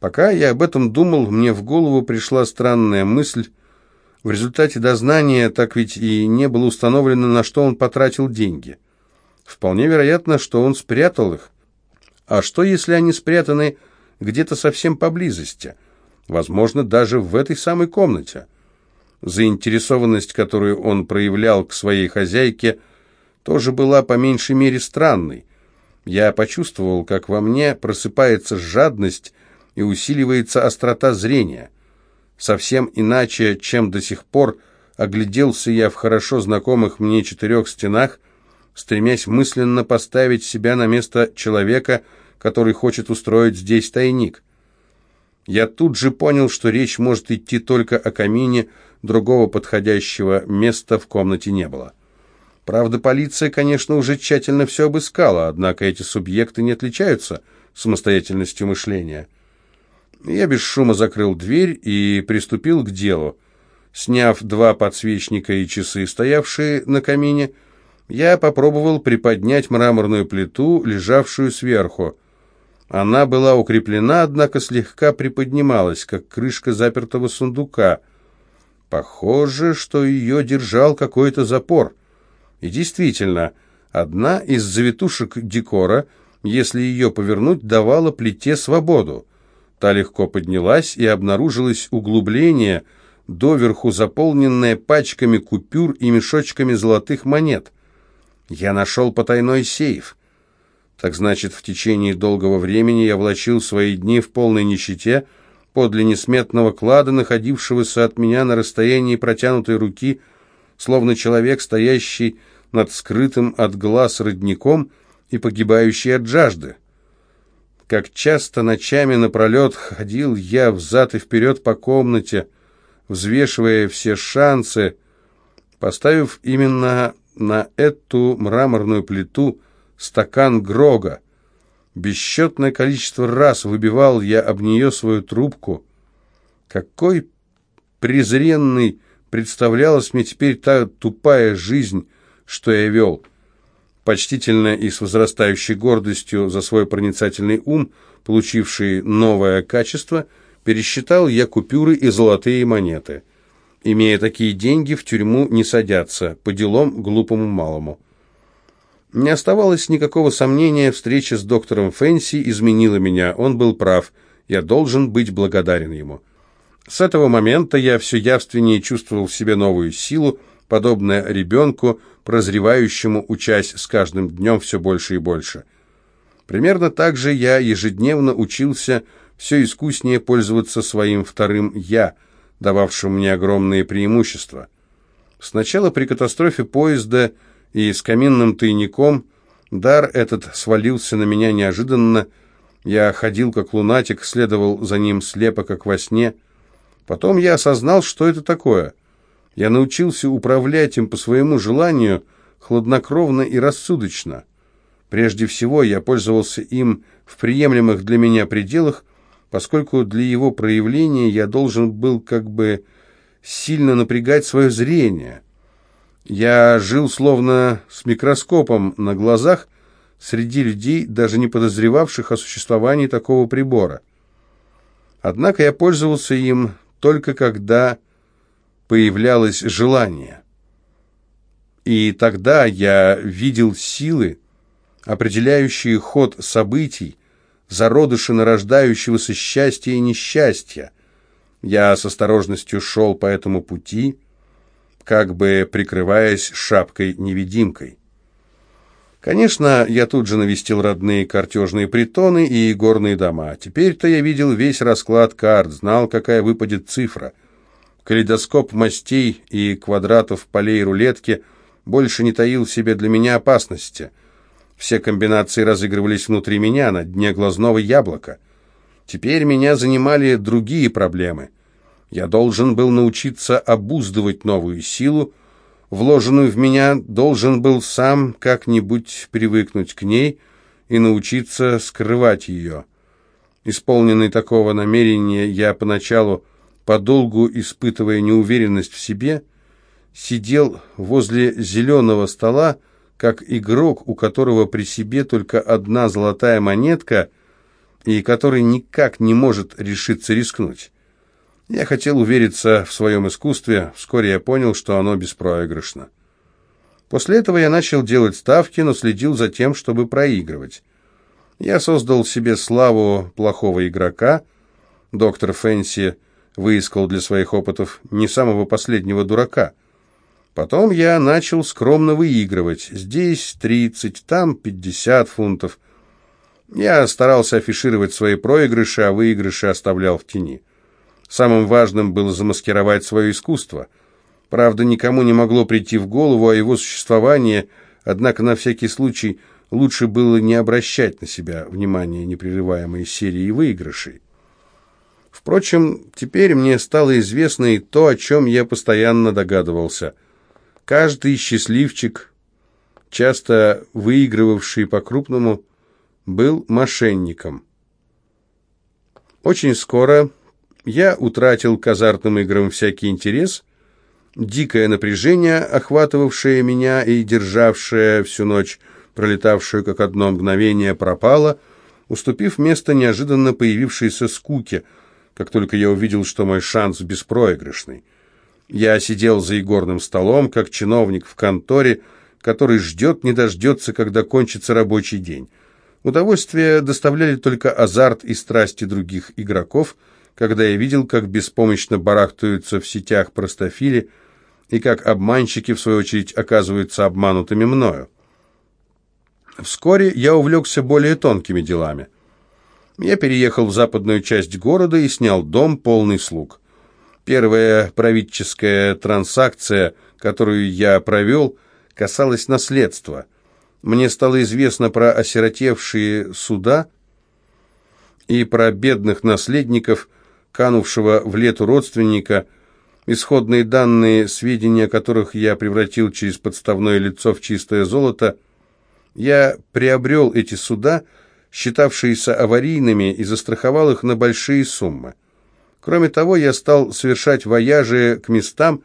Пока я об этом думал, мне в голову пришла странная мысль. В результате дознания так ведь и не было установлено, на что он потратил деньги. Вполне вероятно, что он спрятал их. А что, если они спрятаны где-то совсем поблизости? Возможно, даже в этой самой комнате. Заинтересованность, которую он проявлял к своей хозяйке, тоже была по меньшей мере странной. Я почувствовал, как во мне просыпается жадность и усиливается острота зрения. Совсем иначе, чем до сих пор, огляделся я в хорошо знакомых мне четырех стенах, стремясь мысленно поставить себя на место человека, который хочет устроить здесь тайник. Я тут же понял, что речь может идти только о камине, другого подходящего места в комнате не было. Правда, полиция, конечно, уже тщательно все обыскала, однако эти субъекты не отличаются самостоятельностью мышления. Я без шума закрыл дверь и приступил к делу. Сняв два подсвечника и часы, стоявшие на камине, я попробовал приподнять мраморную плиту, лежавшую сверху. Она была укреплена, однако слегка приподнималась, как крышка запертого сундука. Похоже, что ее держал какой-то запор. И действительно, одна из завитушек декора, если ее повернуть, давала плите свободу. Та легко поднялась, и обнаружилось углубление, доверху заполненное пачками купюр и мешочками золотых монет. Я нашел потайной сейф. Так значит, в течение долгого времени я влачил свои дни в полной нищете, подле несметного клада, находившегося от меня на расстоянии протянутой руки, словно человек, стоящий над скрытым от глаз родником и погибающий от жажды. Как часто ночами напролет ходил я взад и вперед по комнате, взвешивая все шансы, поставив именно на эту мраморную плиту стакан Грога. Бесчетное количество раз выбивал я об нее свою трубку. Какой презренный представлялась мне теперь та тупая жизнь, что я вел — Почтительно и с возрастающей гордостью за свой проницательный ум, получивший новое качество, пересчитал я купюры и золотые монеты. Имея такие деньги, в тюрьму не садятся, по делам глупому малому. Не оставалось никакого сомнения, встреча с доктором Фэнси изменила меня, он был прав, я должен быть благодарен ему. С этого момента я все явственнее чувствовал в себе новую силу, подобно ребенку, прозревающему, учась с каждым днем все больше и больше. Примерно так же я ежедневно учился все искуснее пользоваться своим вторым «я», дававшим мне огромные преимущества. Сначала при катастрофе поезда и с каминным тайником дар этот свалился на меня неожиданно. Я ходил как лунатик, следовал за ним слепо, как во сне. Потом я осознал, что это такое. Я научился управлять им по своему желанию, хладнокровно и рассудочно. Прежде всего, я пользовался им в приемлемых для меня пределах, поскольку для его проявления я должен был как бы сильно напрягать свое зрение. Я жил словно с микроскопом на глазах среди людей, даже не подозревавших о существовании такого прибора. Однако я пользовался им только когда появлялось желание. И тогда я видел силы, определяющие ход событий, зародыши нарождающегося счастья и несчастья. Я с осторожностью шел по этому пути, как бы прикрываясь шапкой-невидимкой. Конечно, я тут же навестил родные картежные притоны и горные дома. Теперь-то я видел весь расклад карт, знал, какая выпадет цифра — Калейдоскоп мастей и квадратов полей рулетки больше не таил в себе для меня опасности. Все комбинации разыгрывались внутри меня, на дне глазного яблока. Теперь меня занимали другие проблемы. Я должен был научиться обуздывать новую силу, вложенную в меня, должен был сам как-нибудь привыкнуть к ней и научиться скрывать ее. Исполненный такого намерения, я поначалу подолгу испытывая неуверенность в себе, сидел возле зеленого стола, как игрок, у которого при себе только одна золотая монетка, и который никак не может решиться рискнуть. Я хотел увериться в своем искусстве, вскоре я понял, что оно беспроигрышно. После этого я начал делать ставки, но следил за тем, чтобы проигрывать. Я создал себе славу плохого игрока. Доктор Фэнси выискал для своих опытов не самого последнего дурака. Потом я начал скромно выигрывать. Здесь 30, там 50 фунтов. Я старался афишировать свои проигрыши, а выигрыши оставлял в тени. Самым важным было замаскировать свое искусство – Правда, никому не могло прийти в голову о его существовании, однако на всякий случай лучше было не обращать на себя внимания непрерываемой серии выигрышей. Впрочем, теперь мне стало известно и то, о чем я постоянно догадывался. Каждый счастливчик, часто выигрывавший по-крупному, был мошенником. Очень скоро я утратил к азартным играм всякий интерес Дикое напряжение, охватывавшее меня и державшее всю ночь, пролетавшую как одно мгновение, пропало, уступив место неожиданно появившейся скуке, как только я увидел, что мой шанс беспроигрышный. Я сидел за игорным столом, как чиновник в конторе, который ждет, не дождется, когда кончится рабочий день. Удовольствие доставляли только азарт и страсти других игроков, когда я видел, как беспомощно барахтаются в сетях простофили, и как обманщики, в свою очередь, оказываются обманутыми мною. Вскоре я увлекся более тонкими делами. Я переехал в западную часть города и снял дом, полный слуг. Первая правительская транзакция, которую я провел, касалась наследства. Мне стало известно про осиротевшие суда и про бедных наследников, канувшего в лету родственника – Исходные данные, сведения которых я превратил через подставное лицо в чистое золото, я приобрел эти суда, считавшиеся аварийными, и застраховал их на большие суммы. Кроме того, я стал совершать вояжи к местам,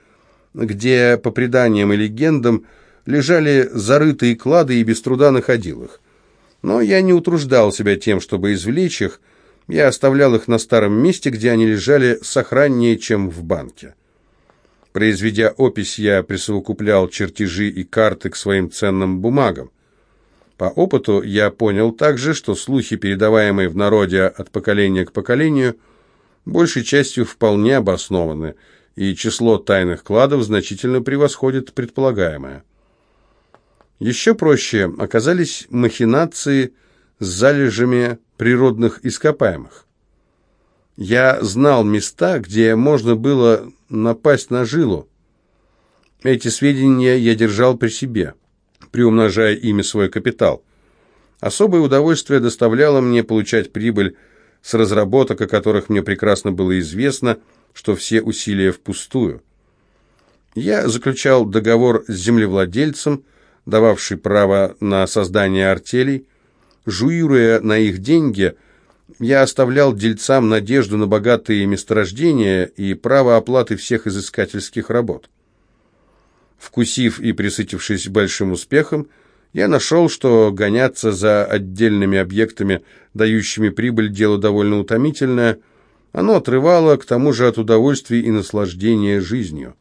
где, по преданиям и легендам, лежали зарытые клады и без труда находил их. Но я не утруждал себя тем, чтобы извлечь их, я оставлял их на старом месте, где они лежали сохраннее, чем в банке. Произведя опись, я присовокуплял чертежи и карты к своим ценным бумагам. По опыту я понял также, что слухи, передаваемые в народе от поколения к поколению, большей частью вполне обоснованы, и число тайных кладов значительно превосходит предполагаемое. Еще проще оказались махинации с залежами природных ископаемых. Я знал места, где можно было напасть на жилу. Эти сведения я держал при себе, приумножая ими свой капитал. Особое удовольствие доставляло мне получать прибыль с разработок, о которых мне прекрасно было известно, что все усилия впустую. Я заключал договор с землевладельцем, дававший право на создание артелей, жуируя на их деньги – я оставлял дельцам надежду на богатые месторождения и право оплаты всех изыскательских работ. Вкусив и присытившись большим успехом, я нашел, что гоняться за отдельными объектами, дающими прибыль, дело довольно утомительное. Оно отрывало, к тому же, от удовольствия и наслаждения жизнью.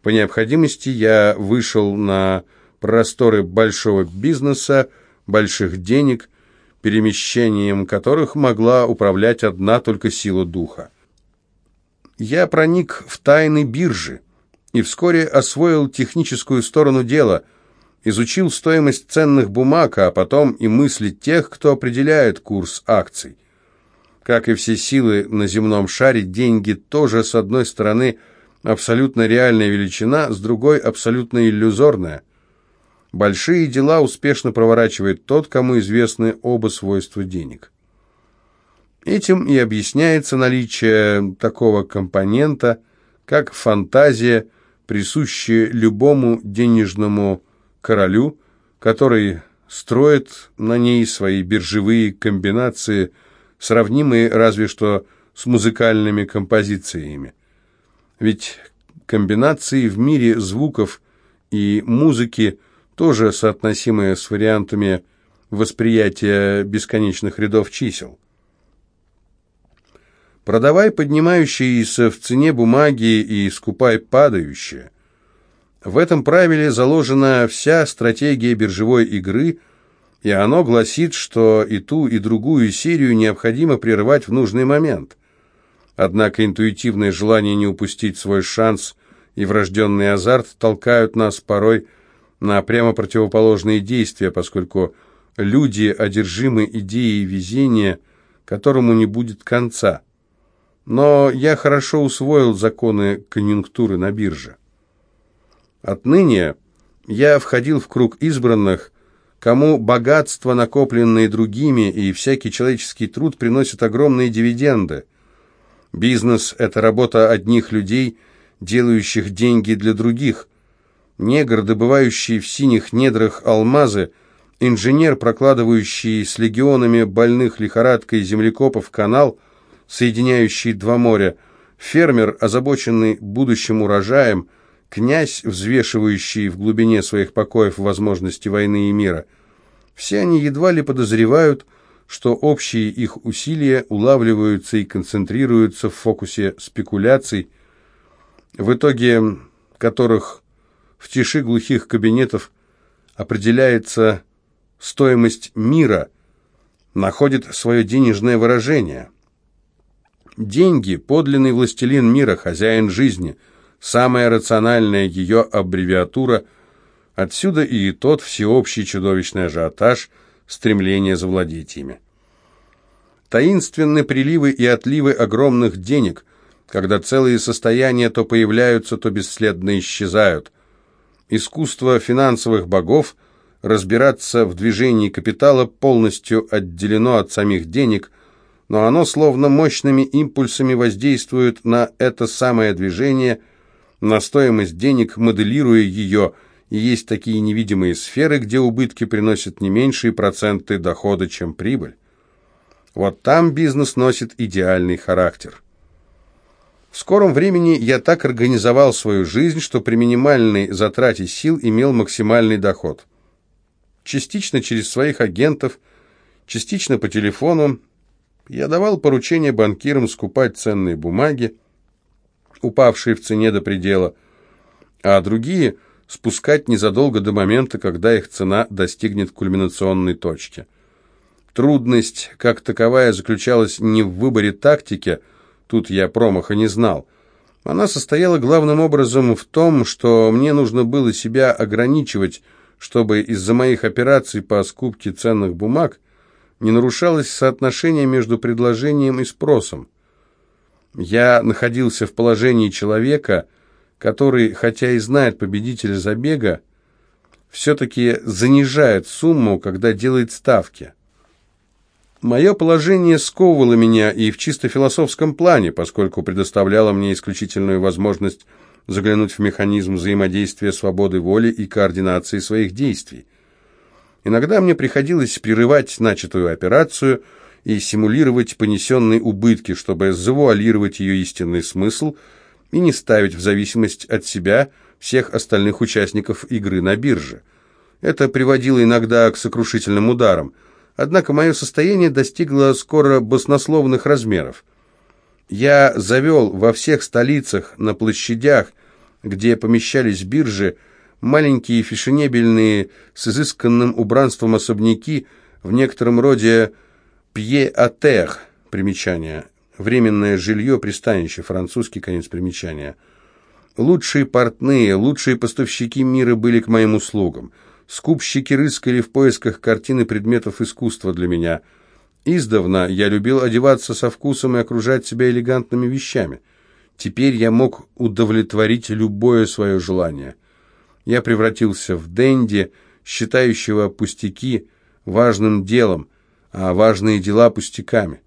По необходимости я вышел на просторы большого бизнеса, больших денег – перемещением которых могла управлять одна только сила духа. Я проник в тайны биржи и вскоре освоил техническую сторону дела, изучил стоимость ценных бумаг, а потом и мысли тех, кто определяет курс акций. Как и все силы на земном шаре, деньги тоже, с одной стороны, абсолютно реальная величина, с другой – абсолютно иллюзорная – Большие дела успешно проворачивает тот, кому известны оба свойства денег. Этим и объясняется наличие такого компонента, как фантазия, присущая любому денежному королю, который строит на ней свои биржевые комбинации, сравнимые разве что с музыкальными композициями. Ведь комбинации в мире звуков и музыки – тоже соотносимые с вариантами восприятия бесконечных рядов чисел. Продавай поднимающиеся в цене бумаги и скупай падающие. В этом правиле заложена вся стратегия биржевой игры, и оно гласит, что и ту, и другую серию необходимо прервать в нужный момент. Однако интуитивное желание не упустить свой шанс и врожденный азарт толкают нас порой на прямо противоположные действия, поскольку люди одержимы идеей везения, которому не будет конца. Но я хорошо усвоил законы конъюнктуры на бирже. Отныне я входил в круг избранных, кому богатство, накопленное другими, и всякий человеческий труд приносят огромные дивиденды. Бизнес – это работа одних людей, делающих деньги для других. Негр, добывающий в синих недрах алмазы, инженер, прокладывающий с легионами больных лихорадкой землекопов канал, соединяющий два моря, фермер, озабоченный будущим урожаем – князь, взвешивающий в глубине своих покоев возможности войны и мира. Все они едва ли подозревают, что общие их усилия улавливаются и концентрируются в фокусе спекуляций, в итоге которых в тиши глухих кабинетов определяется стоимость мира, находит свое денежное выражение. Деньги – подлинный властелин мира, хозяин жизни – самая рациональная ее аббревиатура, отсюда и тот всеобщий чудовищный ажиотаж, стремление завладеть ими. Таинственные приливы и отливы огромных денег, когда целые состояния то появляются, то бесследно исчезают. Искусство финансовых богов разбираться в движении капитала полностью отделено от самих денег, но оно словно мощными импульсами воздействует на это самое движение – на стоимость денег, моделируя ее, и есть такие невидимые сферы, где убытки приносят не меньшие проценты дохода, чем прибыль. Вот там бизнес носит идеальный характер. В скором времени я так организовал свою жизнь, что при минимальной затрате сил имел максимальный доход. Частично через своих агентов, частично по телефону я давал поручения банкирам скупать ценные бумаги, упавшие в цене до предела, а другие спускать незадолго до момента, когда их цена достигнет кульминационной точки. Трудность, как таковая, заключалась не в выборе тактики, тут я промаха не знал. Она состояла главным образом в том, что мне нужно было себя ограничивать, чтобы из-за моих операций по скупке ценных бумаг не нарушалось соотношение между предложением и спросом. Я находился в положении человека, который, хотя и знает победителя забега, все-таки занижает сумму, когда делает ставки. Мое положение сковывало меня и в чисто философском плане, поскольку предоставляло мне исключительную возможность заглянуть в механизм взаимодействия свободы воли и координации своих действий. Иногда мне приходилось прерывать начатую операцию – и симулировать понесенные убытки, чтобы завуалировать ее истинный смысл и не ставить в зависимость от себя всех остальных участников игры на бирже. Это приводило иногда к сокрушительным ударам. Однако мое состояние достигло скоро баснословных размеров. Я завел во всех столицах, на площадях, где помещались биржи, маленькие фешенебельные с изысканным убранством особняки, в некотором роде Пье-Атер, примечание, временное жилье, пристанище, французский конец примечания. Лучшие портные, лучшие поставщики мира были к моим услугам. Скупщики рыскали в поисках картины предметов искусства для меня. Издавна я любил одеваться со вкусом и окружать себя элегантными вещами. Теперь я мог удовлетворить любое свое желание. Я превратился в денди, считающего пустяки важным делом, а важные дела пустяками.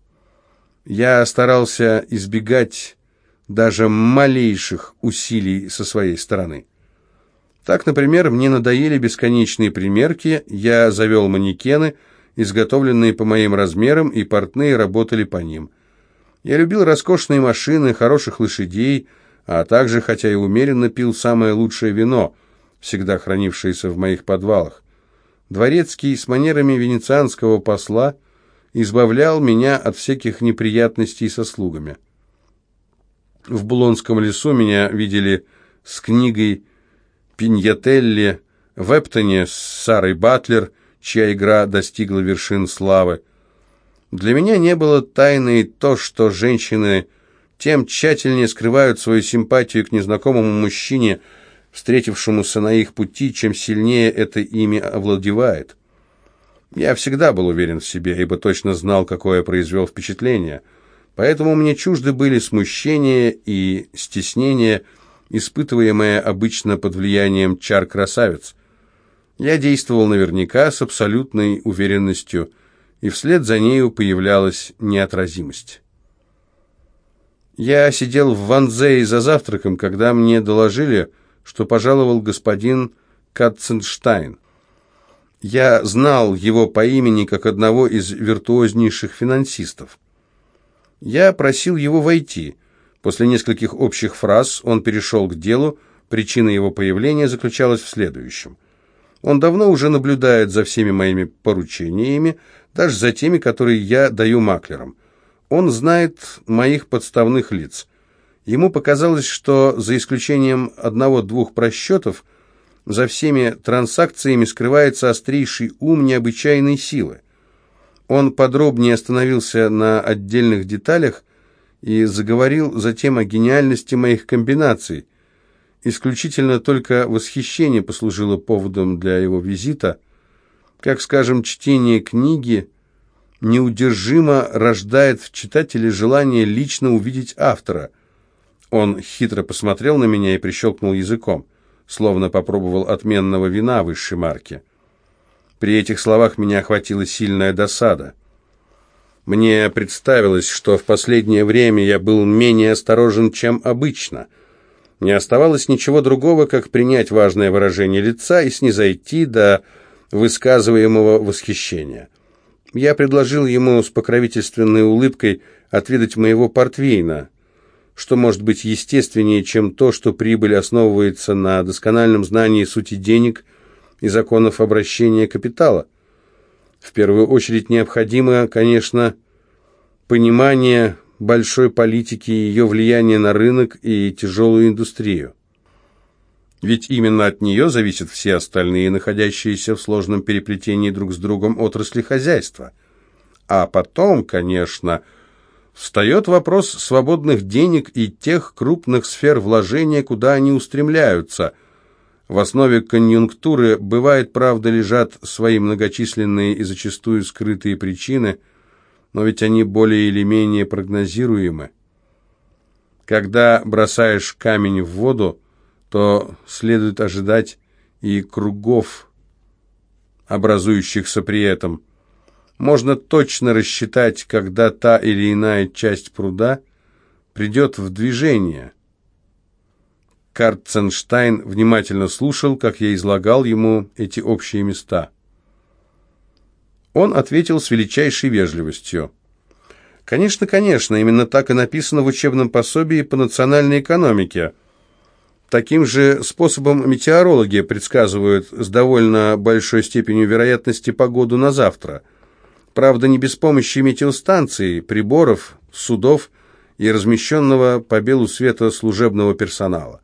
Я старался избегать даже малейших усилий со своей стороны. Так, например, мне надоели бесконечные примерки, я завел манекены, изготовленные по моим размерам, и портные работали по ним. Я любил роскошные машины, хороших лошадей, а также, хотя и умеренно, пил самое лучшее вино, всегда хранившееся в моих подвалах. Дворецкий с манерами венецианского посла избавлял меня от всяких неприятностей со слугами. В Булонском лесу меня видели с книгой Пиньятелли, в Эптоне с Сарой Батлер, чья игра достигла вершин славы. Для меня не было тайной то, что женщины тем тщательнее скрывают свою симпатию к незнакомому мужчине, встретившемуся на их пути, чем сильнее это ими овладевает. Я всегда был уверен в себе, ибо точно знал, какое произвел впечатление. Поэтому мне чужды были смущение и стеснение, испытываемое обычно под влиянием чар красавиц. Я действовал наверняка с абсолютной уверенностью, и вслед за нею появлялась неотразимость. Я сидел в Ванзее за завтраком, когда мне доложили, что пожаловал господин Катценштайн. Я знал его по имени как одного из виртуознейших финансистов. Я просил его войти. После нескольких общих фраз он перешел к делу, причина его появления заключалась в следующем. Он давно уже наблюдает за всеми моими поручениями, даже за теми, которые я даю маклерам. Он знает моих подставных лиц. Ему показалось, что за исключением одного-двух просчетов за всеми транзакциями скрывается острейший ум необычайной силы. Он подробнее остановился на отдельных деталях и заговорил затем о гениальности моих комбинаций. Исключительно только восхищение послужило поводом для его визита, как, скажем, чтение книги неудержимо рождает в читателе желание лично увидеть автора. Он хитро посмотрел на меня и прищелкнул языком словно попробовал отменного вина высшей марки. При этих словах меня охватила сильная досада. Мне представилось, что в последнее время я был менее осторожен, чем обычно. Не оставалось ничего другого, как принять важное выражение лица и снизойти до высказываемого восхищения. Я предложил ему с покровительственной улыбкой отведать моего портвейна, что может быть естественнее, чем то, что прибыль основывается на доскональном знании сути денег и законов обращения капитала. В первую очередь необходимо, конечно, понимание большой политики, ее влияния на рынок и тяжелую индустрию. Ведь именно от нее зависят все остальные, находящиеся в сложном переплетении друг с другом отрасли хозяйства. А потом, конечно, Встает вопрос свободных денег и тех крупных сфер вложения, куда они устремляются. В основе конъюнктуры, бывает, правда, лежат свои многочисленные и зачастую скрытые причины, но ведь они более или менее прогнозируемы. Когда бросаешь камень в воду, то следует ожидать и кругов, образующихся при этом – можно точно рассчитать, когда та или иная часть пруда придет в движение. Карценштайн внимательно слушал, как я излагал ему эти общие места. Он ответил с величайшей вежливостью. «Конечно, конечно, именно так и написано в учебном пособии по национальной экономике. Таким же способом метеорологи предсказывают с довольно большой степенью вероятности погоду на завтра – Правда, не без помощи метеостанций, приборов, судов и размещенного по белу света служебного персонала.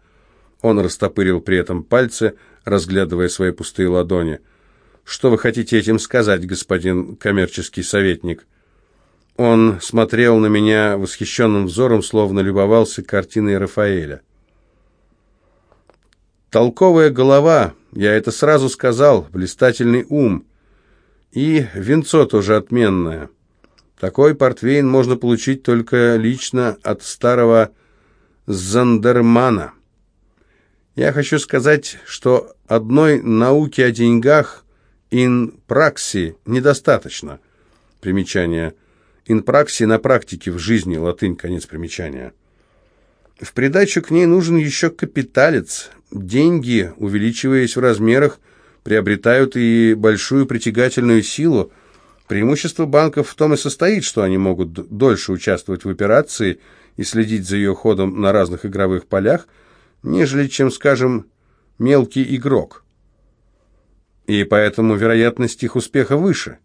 Он растопырил при этом пальцы, разглядывая свои пустые ладони. «Что вы хотите этим сказать, господин коммерческий советник?» Он смотрел на меня восхищенным взором, словно любовался картиной Рафаэля. «Толковая голова, я это сразу сказал, блистательный ум». И винцо тоже отменное. Такой портвейн можно получить только лично от старого Зандермана. Я хочу сказать, что одной науки о деньгах in praxi недостаточно. Примечание. In praxi на практике, в жизни, латынь, конец примечания. В придачу к ней нужен еще капиталец. Деньги, увеличиваясь в размерах, приобретают и большую притягательную силу. Преимущество банков в том и состоит, что они могут дольше участвовать в операции и следить за ее ходом на разных игровых полях, нежели чем, скажем, мелкий игрок. И поэтому вероятность их успеха выше.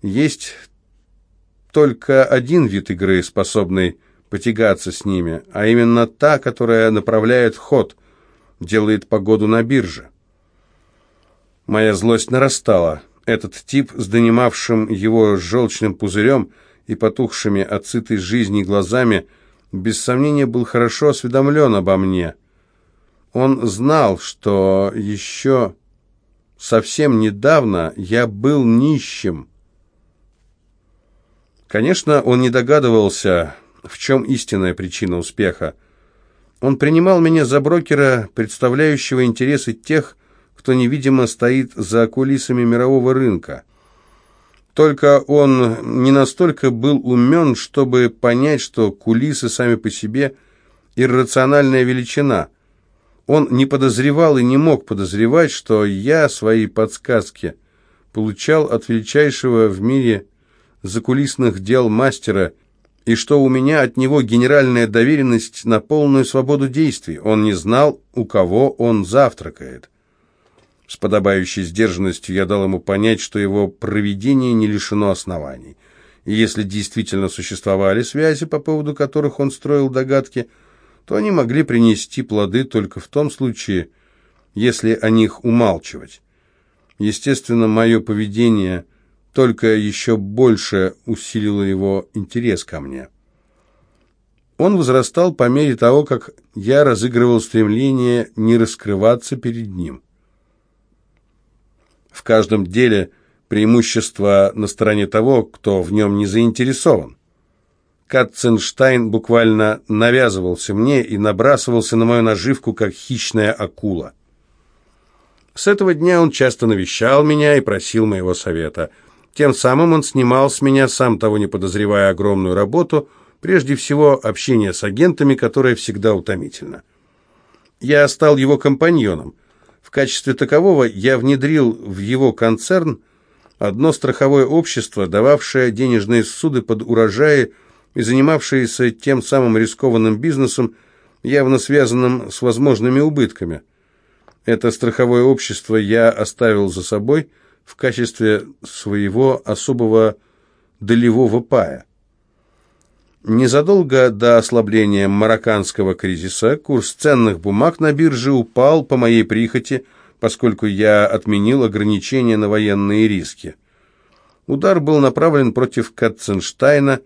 Есть только один вид игры, способный потягаться с ними, а именно та, которая направляет ход, делает погоду на бирже. Моя злость нарастала. Этот тип с донимавшим его желчным пузырем и потухшими от сытой жизни глазами без сомнения был хорошо осведомлен обо мне. Он знал, что еще совсем недавно я был нищим. Конечно, он не догадывался, в чем истинная причина успеха. Он принимал меня за брокера, представляющего интересы тех, кто невидимо стоит за кулисами мирового рынка. Только он не настолько был умен, чтобы понять, что кулисы сами по себе – иррациональная величина. Он не подозревал и не мог подозревать, что я свои подсказки получал от величайшего в мире закулисных дел мастера, и что у меня от него генеральная доверенность на полную свободу действий. Он не знал, у кого он завтракает. С подобающей сдержанностью я дал ему понять, что его проведение не лишено оснований. И если действительно существовали связи, по поводу которых он строил догадки, то они могли принести плоды только в том случае, если о них умалчивать. Естественно, мое поведение только еще больше усилило его интерес ко мне. Он возрастал по мере того, как я разыгрывал стремление не раскрываться перед ним. В каждом деле преимущество на стороне того, кто в нем не заинтересован. Катценштайн буквально навязывался мне и набрасывался на мою наживку, как хищная акула. С этого дня он часто навещал меня и просил моего совета. Тем самым он снимал с меня, сам того не подозревая, огромную работу, прежде всего общение с агентами, которое всегда утомительно. Я стал его компаньоном – в качестве такового я внедрил в его концерн одно страховое общество, дававшее денежные суды под урожаи и занимавшееся тем самым рискованным бизнесом, явно связанным с возможными убытками. Это страховое общество я оставил за собой в качестве своего особого долевого пая. Незадолго до ослабления марокканского кризиса курс ценных бумаг на бирже упал по моей прихоти, поскольку я отменил ограничения на военные риски. Удар был направлен против Катценштайна,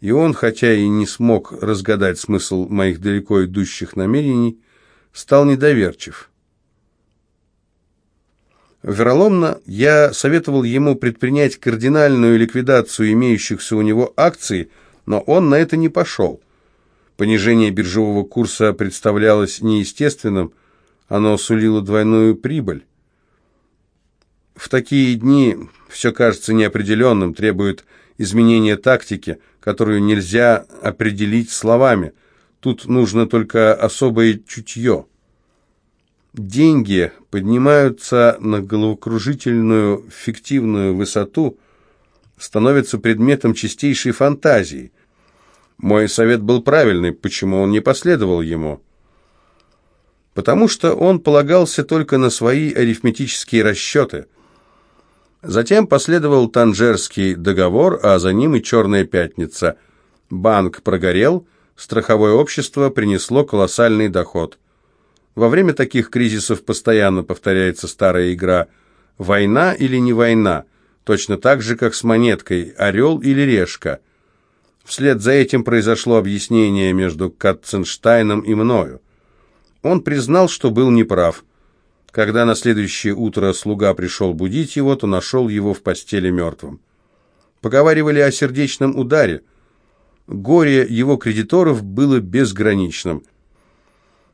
и он, хотя и не смог разгадать смысл моих далеко идущих намерений, стал недоверчив. Вероломно я советовал ему предпринять кардинальную ликвидацию имеющихся у него акций – но он на это не пошел. Понижение биржевого курса представлялось неестественным, оно сулило двойную прибыль. В такие дни все кажется неопределенным, требует изменения тактики, которую нельзя определить словами. Тут нужно только особое чутье. Деньги поднимаются на головокружительную фиктивную высоту, становятся предметом чистейшей фантазии. Мой совет был правильный, почему он не последовал ему? Потому что он полагался только на свои арифметические расчеты. Затем последовал Танжерский договор, а за ним и Черная пятница. Банк прогорел, страховое общество принесло колоссальный доход. Во время таких кризисов постоянно повторяется старая игра «Война или не война?» точно так же, как с монеткой «Орел или решка?» Вслед за этим произошло объяснение между Катценштайном и мною. Он признал, что был неправ. Когда на следующее утро слуга пришел будить его, то нашел его в постели мертвым. Поговаривали о сердечном ударе. Горе его кредиторов было безграничным.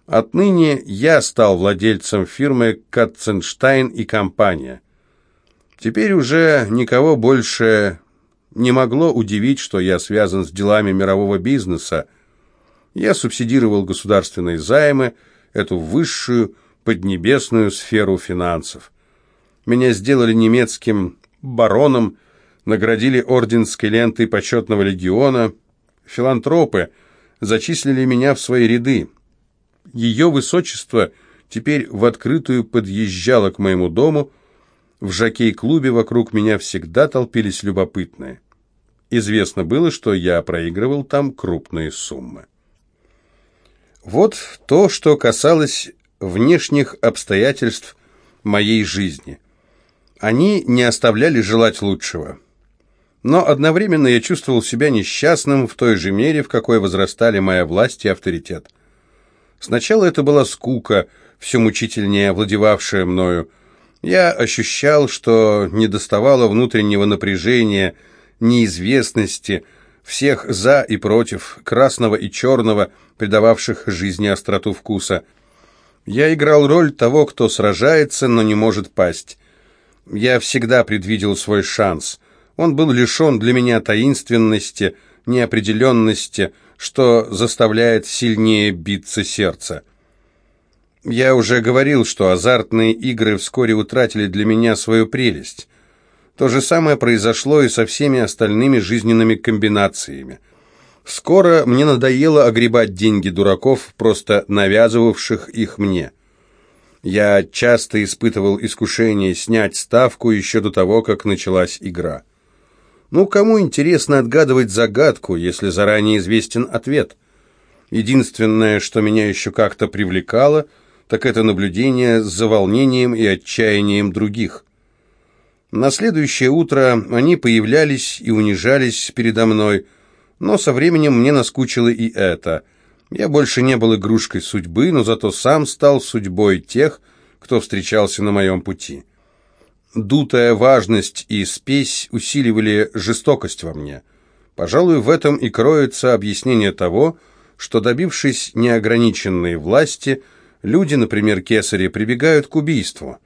Отныне я стал владельцем фирмы «Катценштайн и компания». Теперь уже никого больше не могло удивить, что я связан с делами мирового бизнеса. Я субсидировал государственные займы, эту высшую поднебесную сферу финансов. Меня сделали немецким бароном, наградили орденской лентой почетного легиона. Филантропы зачислили меня в свои ряды. Ее высочество теперь в открытую подъезжало к моему дому. В жокей-клубе вокруг меня всегда толпились любопытные. Известно было, что я проигрывал там крупные суммы. Вот то, что касалось внешних обстоятельств моей жизни. Они не оставляли желать лучшего. Но одновременно я чувствовал себя несчастным в той же мере, в какой возрастали моя власть и авторитет. Сначала это была скука, все мучительнее овладевавшая мною. Я ощущал, что недоставало внутреннего напряжения, неизвестности, всех «за» и «против», красного и черного, придававших жизни остроту вкуса. Я играл роль того, кто сражается, но не может пасть. Я всегда предвидел свой шанс. Он был лишен для меня таинственности, неопределенности, что заставляет сильнее биться сердце. Я уже говорил, что азартные игры вскоре утратили для меня свою прелесть. То же самое произошло и со всеми остальными жизненными комбинациями. Скоро мне надоело огребать деньги дураков, просто навязывавших их мне. Я часто испытывал искушение снять ставку еще до того, как началась игра. Ну, кому интересно отгадывать загадку, если заранее известен ответ? Единственное, что меня еще как-то привлекало, так это наблюдение за волнением и отчаянием других. На следующее утро они появлялись и унижались передо мной, но со временем мне наскучило и это. Я больше не был игрушкой судьбы, но зато сам стал судьбой тех, кто встречался на моем пути. Дутая важность и спесь усиливали жестокость во мне. Пожалуй, в этом и кроется объяснение того, что, добившись неограниченной власти, люди, например, кесари, прибегают к убийству.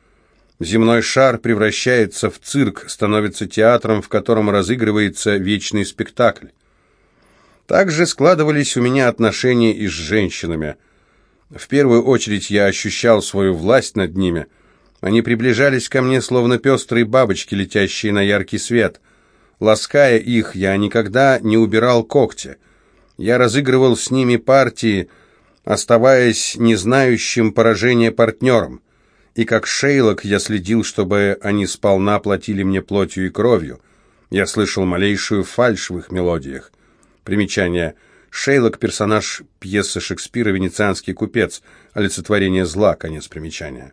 Земной шар превращается в цирк, становится театром, в котором разыгрывается вечный спектакль. Также складывались у меня отношения и с женщинами. В первую очередь я ощущал свою власть над ними. Они приближались ко мне, словно пестрые бабочки, летящие на яркий свет. Лаская их, я никогда не убирал когти. Я разыгрывал с ними партии, оставаясь не знающим поражения партнером и как Шейлок я следил, чтобы они сполна платили мне плотью и кровью. Я слышал малейшую фальшь в их мелодиях. Примечание. Шейлок – персонаж пьесы Шекспира «Венецианский купец», олицетворение зла, конец примечания.